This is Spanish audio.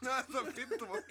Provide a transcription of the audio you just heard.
Näitä vittu mun